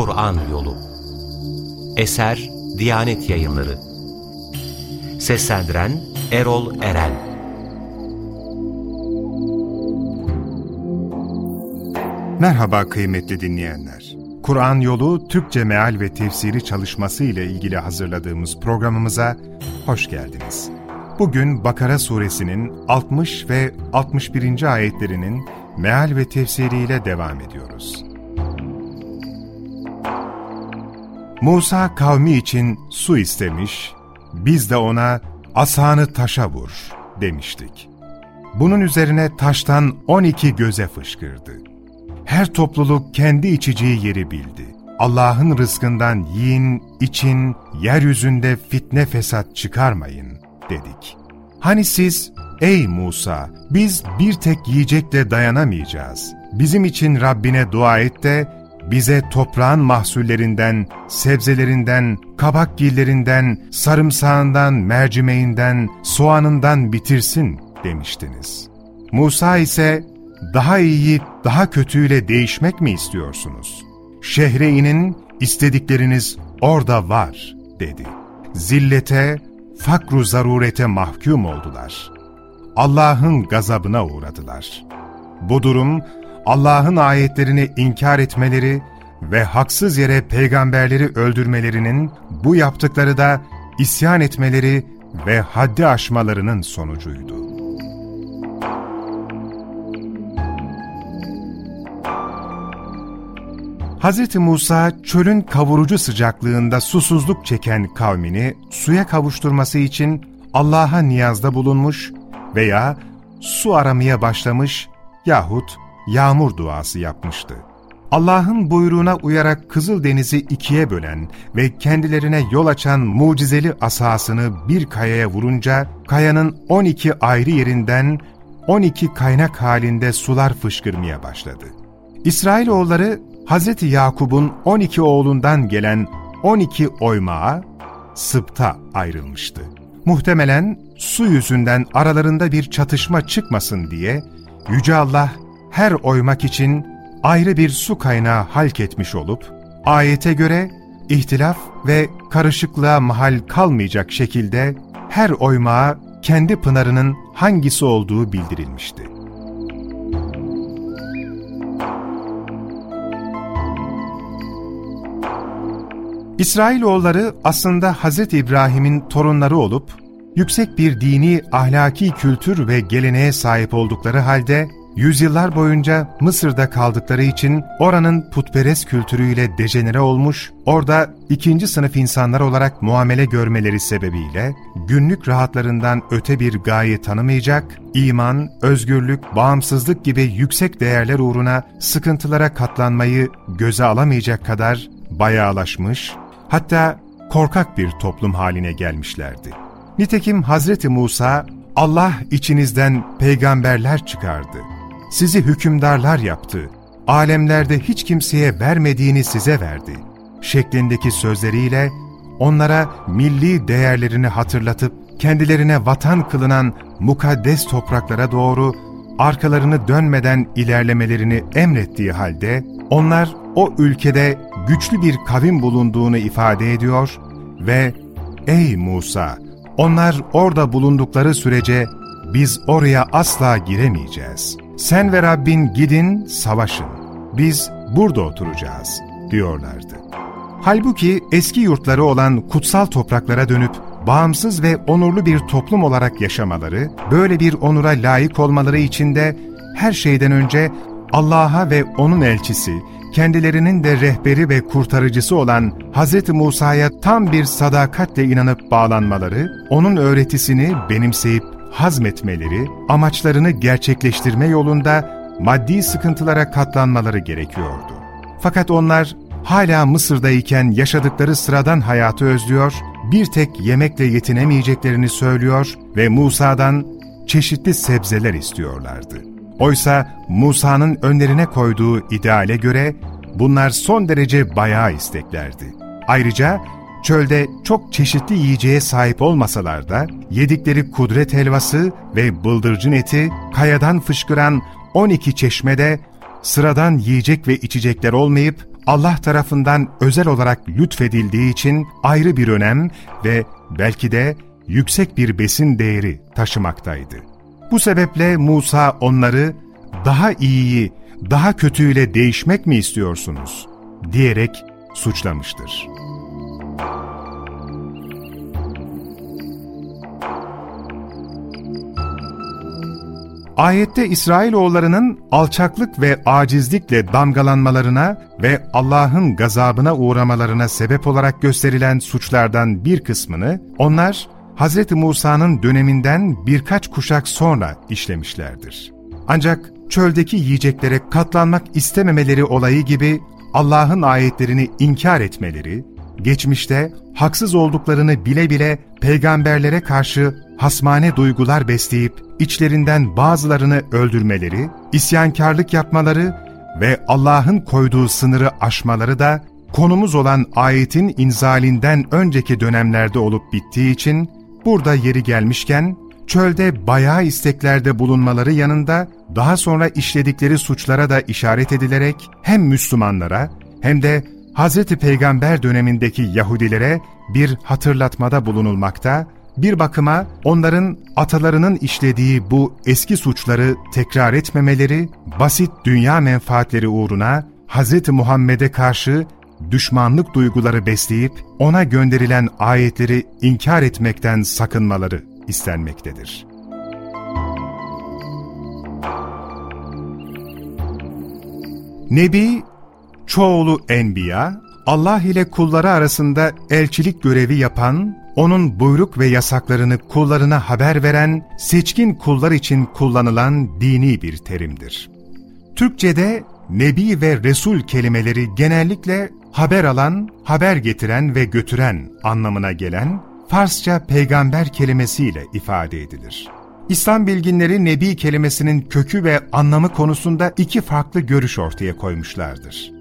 Kur'an Yolu Eser Diyanet Yayınları Seslendiren Erol Eren Merhaba kıymetli dinleyenler. Kur'an Yolu Türkçe Meal ve Tefsiri çalışması ile ilgili hazırladığımız programımıza hoş geldiniz. Bugün Bakara suresinin 60 ve 61. ayetlerinin meal ve tefsiriyle devam ediyoruz. Musa kavmi için su istemiş, biz de ona asanı taşa vur demiştik. Bunun üzerine taştan 12 göze fışkırdı. Her topluluk kendi içeceği yeri bildi. Allah'ın rızkından yiyin, için, yeryüzünde fitne fesat çıkarmayın dedik. Hani siz, ey Musa, biz bir tek yiyecekle dayanamayacağız. Bizim için Rabbine dua et de bize toprağın mahsullerinden, sebzelerinden, kabakgillerinden, sarımsağından, mercimeğinden, soğanından bitirsin demiştiniz. Musa ise daha iyi, daha kötüyle değişmek mi istiyorsunuz? Şehre inin, istedikleriniz orada var dedi. Zillete, fakru zarurete mahkum oldular. Allah'ın gazabına uğradılar. Bu durum, Allah'ın ayetlerini inkar etmeleri ve haksız yere peygamberleri öldürmelerinin, bu yaptıkları da isyan etmeleri ve haddi aşmalarının sonucuydu. Hz. Musa çölün kavurucu sıcaklığında susuzluk çeken kavmini suya kavuşturması için Allah'a niyazda bulunmuş veya su aramaya başlamış yahut yağmur duası yapmıştı. Allah'ın buyruğuna uyarak Kızıldeniz'i ikiye bölen ve kendilerine yol açan mucizeli asasını bir kayaya vurunca, kayanın 12 ayrı yerinden 12 kaynak halinde sular fışkırmaya başladı. İsrailoğulları Hz. Yakub'un 12 oğlundan gelen 12 oymağa, sıpta ayrılmıştı. Muhtemelen su yüzünden aralarında bir çatışma çıkmasın diye Yüce Allah her oymak için ayrı bir su kaynağı halk etmiş olup, ayete göre ihtilaf ve karışıklığa mahal kalmayacak şekilde her oymağa kendi pınarının hangisi olduğu bildirilmişti. İsrailoğulları aslında Hz. İbrahim'in torunları olup, yüksek bir dini, ahlaki kültür ve geleneğe sahip oldukları halde, yüzyıllar boyunca Mısır'da kaldıkları için oranın putperest kültürüyle dejenere olmuş, orada ikinci sınıf insanlar olarak muamele görmeleri sebebiyle, günlük rahatlarından öte bir gaye tanımayacak, iman, özgürlük, bağımsızlık gibi yüksek değerler uğruna sıkıntılara katlanmayı göze alamayacak kadar bayağılaşmış, hatta korkak bir toplum haline gelmişlerdi. Nitekim Hazreti Musa, Allah içinizden peygamberler çıkardı, sizi hükümdarlar yaptı, alemlerde hiç kimseye vermediğini size verdi şeklindeki sözleriyle onlara milli değerlerini hatırlatıp kendilerine vatan kılınan mukaddes topraklara doğru arkalarını dönmeden ilerlemelerini emrettiği halde onlar o ülkede güçlü bir kavim bulunduğunu ifade ediyor ve ''Ey Musa, onlar orada bulundukları sürece biz oraya asla giremeyeceğiz. Sen ve Rabbin gidin, savaşın. Biz burada oturacağız.'' diyorlardı. Halbuki eski yurtları olan kutsal topraklara dönüp bağımsız ve onurlu bir toplum olarak yaşamaları, böyle bir onura layık olmaları için de her şeyden önce Allah'a ve O'nun elçisi, kendilerinin de rehberi ve kurtarıcısı olan Hz. Musa'ya tam bir sadakatle inanıp bağlanmaları, O'nun öğretisini benimseyip hazmetmeleri, amaçlarını gerçekleştirme yolunda maddi sıkıntılara katlanmaları gerekiyordu. Fakat onlar hala Mısır'dayken yaşadıkları sıradan hayatı özlüyor, bir tek yemekle yetinemeyeceklerini söylüyor ve Musa'dan çeşitli sebzeler istiyorlardı. Oysa Musa'nın önlerine koyduğu ideale göre bunlar son derece bayağı isteklerdi. Ayrıca çölde çok çeşitli yiyeceğe sahip olmasalar da yedikleri kudret helvası ve bıldırcın eti kayadan fışkıran 12 çeşmede sıradan yiyecek ve içecekler olmayıp Allah tarafından özel olarak lütfedildiği için ayrı bir önem ve belki de yüksek bir besin değeri taşımaktaydı. Bu sebeple Musa onları daha iyiyi, daha kötüyle değişmek mi istiyorsunuz? diyerek suçlamıştır. Ayette İsrailoğullarının alçaklık ve acizlikle damgalanmalarına ve Allah'ın gazabına uğramalarına sebep olarak gösterilen suçlardan bir kısmını onlar Hz. Musa'nın döneminden birkaç kuşak sonra işlemişlerdir. Ancak çöldeki yiyeceklere katlanmak istememeleri olayı gibi Allah'ın ayetlerini inkar etmeleri, geçmişte haksız olduklarını bile bile peygamberlere karşı hasmane duygular besleyip içlerinden bazılarını öldürmeleri, isyankarlık yapmaları ve Allah'ın koyduğu sınırı aşmaları da konumuz olan ayetin inzalinden önceki dönemlerde olup bittiği için burada yeri gelmişken çölde bayağı isteklerde bulunmaları yanında daha sonra işledikleri suçlara da işaret edilerek hem Müslümanlara hem de Hz. Peygamber dönemindeki Yahudilere bir hatırlatmada bulunulmakta, bir bakıma onların atalarının işlediği bu eski suçları tekrar etmemeleri, basit dünya menfaatleri uğruna Hz. Muhammed'e karşı düşmanlık duyguları besleyip ona gönderilen ayetleri inkar etmekten sakınmaları istenmektedir. Nebi, çoğulu enbiya, Allah ile kulları arasında elçilik görevi yapan, onun buyruk ve yasaklarını kullarına haber veren, seçkin kullar için kullanılan dini bir terimdir. Türkçe'de Nebi ve Resul kelimeleri genellikle haber alan, haber getiren ve götüren anlamına gelen, Farsça peygamber kelimesiyle ifade edilir. İslam bilginleri Nebi kelimesinin kökü ve anlamı konusunda iki farklı görüş ortaya koymuşlardır.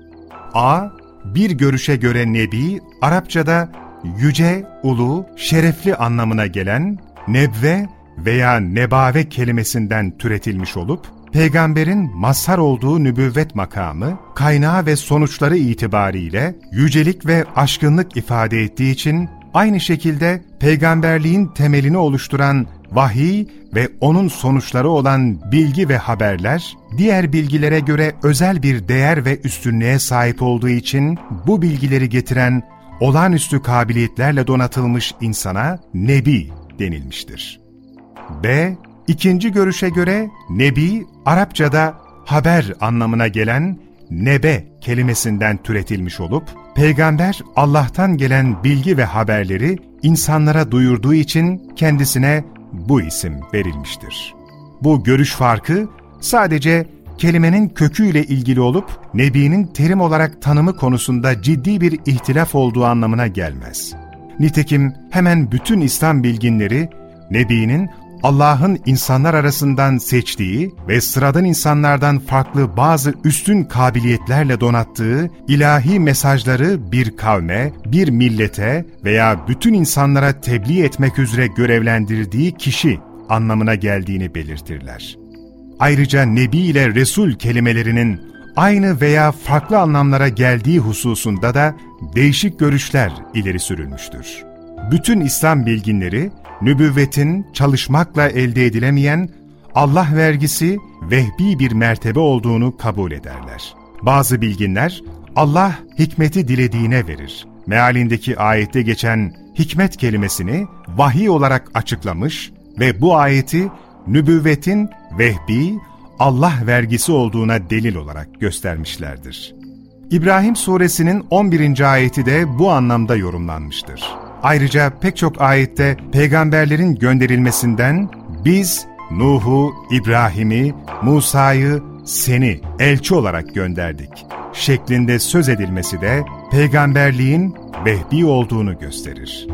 A. Bir görüşe göre Nebi, Arapçada yüce, ulu, şerefli anlamına gelen nebve veya nebave kelimesinden türetilmiş olup, peygamberin mazhar olduğu nübüvvet makamı, kaynağı ve sonuçları itibariyle yücelik ve aşkınlık ifade ettiği için aynı şekilde peygamberliğin temelini oluşturan vahiy ve onun sonuçları olan bilgi ve haberler, diğer bilgilere göre özel bir değer ve üstünlüğe sahip olduğu için bu bilgileri getiren olağanüstü kabiliyetlerle donatılmış insana Nebi denilmiştir. B. İkinci görüşe göre Nebi, Arapçada haber anlamına gelen nebe kelimesinden türetilmiş olup, peygamber Allah'tan gelen bilgi ve haberleri insanlara duyurduğu için kendisine bu isim verilmiştir. Bu görüş farkı sadece kelimenin köküyle ilgili olup Nebi'nin terim olarak tanımı konusunda ciddi bir ihtilaf olduğu anlamına gelmez. Nitekim hemen bütün İslam bilginleri Nebi'nin Allah'ın insanlar arasından seçtiği ve sıradan insanlardan farklı bazı üstün kabiliyetlerle donattığı ilahi mesajları bir kavme, bir millete veya bütün insanlara tebliğ etmek üzere görevlendirdiği kişi anlamına geldiğini belirtirler. Ayrıca Nebi ile Resul kelimelerinin aynı veya farklı anlamlara geldiği hususunda da değişik görüşler ileri sürülmüştür. Bütün İslam bilginleri, nübüvvetin çalışmakla elde edilemeyen Allah vergisi vehbi bir mertebe olduğunu kabul ederler. Bazı bilginler, Allah hikmeti dilediğine verir. Mealindeki ayette geçen hikmet kelimesini vahiy olarak açıklamış ve bu ayeti nübüvvetin vehbi, Allah vergisi olduğuna delil olarak göstermişlerdir. İbrahim suresinin 11. ayeti de bu anlamda yorumlanmıştır. Ayrıca pek çok ayette peygamberlerin gönderilmesinden biz Nuh'u, İbrahim'i, Musa'yı, seni elçi olarak gönderdik şeklinde söz edilmesi de peygamberliğin vehbi olduğunu gösterir.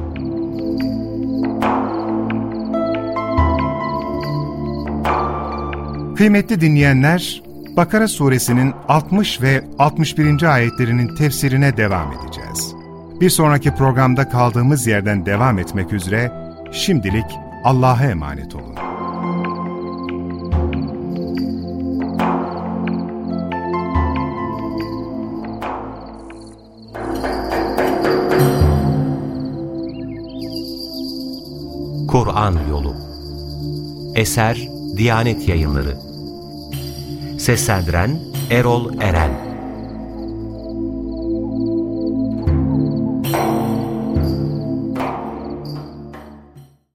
Kıymetli dinleyenler, Bakara suresinin 60 ve 61. ayetlerinin tefsirine devam edeceğiz. Bir sonraki programda kaldığımız yerden devam etmek üzere, şimdilik Allah'a emanet olun. Kur'an Yolu Eser Diyanet Yayınları. Seslendiren Erol Eren